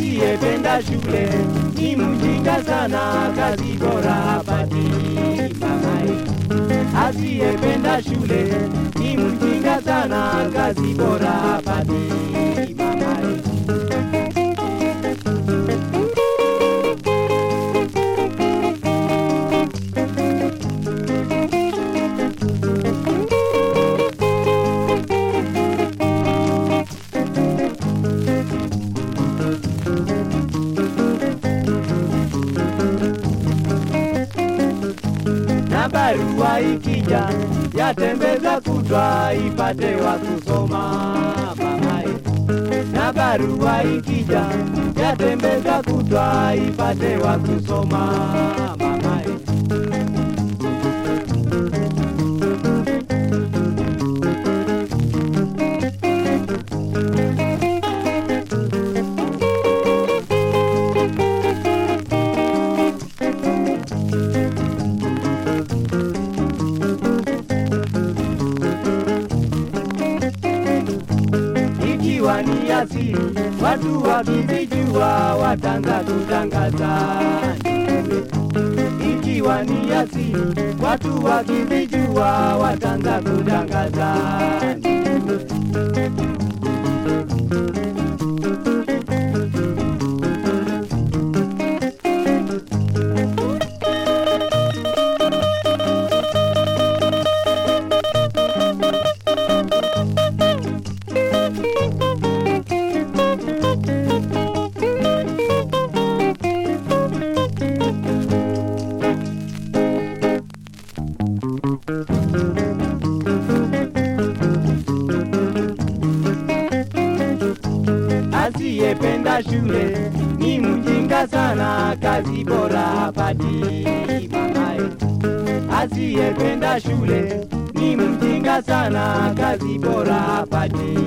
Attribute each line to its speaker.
Speaker 1: asiyependa shule ni mjinga sana, kazi bora hapati mamae. Asiyependa shule ni mjinga sana, kazi bora hapati mamae. Barua ikija yatembeza kutwa ipate wa kusoma mamae. Na barua ikija yatembeza kutwa ipate wa kusoma ikiwa ni asili, watu wakizijua watanza kutangaza. Ikiwa ni asili, watu wakizijua watanza kutangaza asiyependa shule ni mjinga sana, kazi bora hapati mamae. Asiyependa shule ni mjinga sana, kazi bora hapati